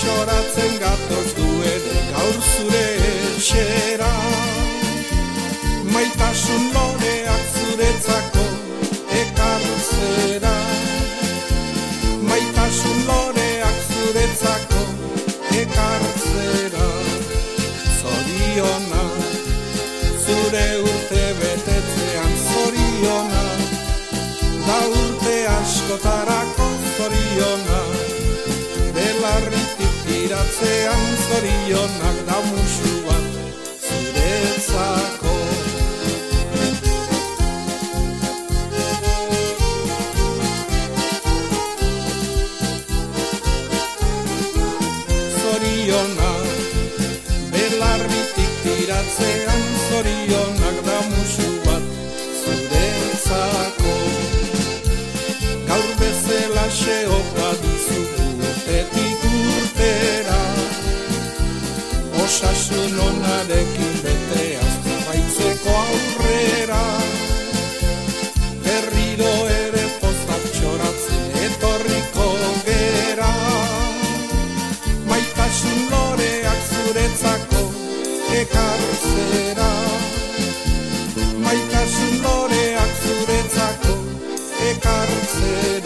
Txoratzen gatoz duen gaur zure etxera. Maitasun loreak zuretzako ekartzera Maitasun loreak zuretzako ekartzera Zoriona, zure urte betetzean zoriona Da urte askotarako tiratzean zorionak da musu bat zuretzako Zoriona Belarritik tiratzean zorionak da musu bat zuretzako Gaur bezela xeok ekartzera. Maitasun loreak zuretzako ekartzera.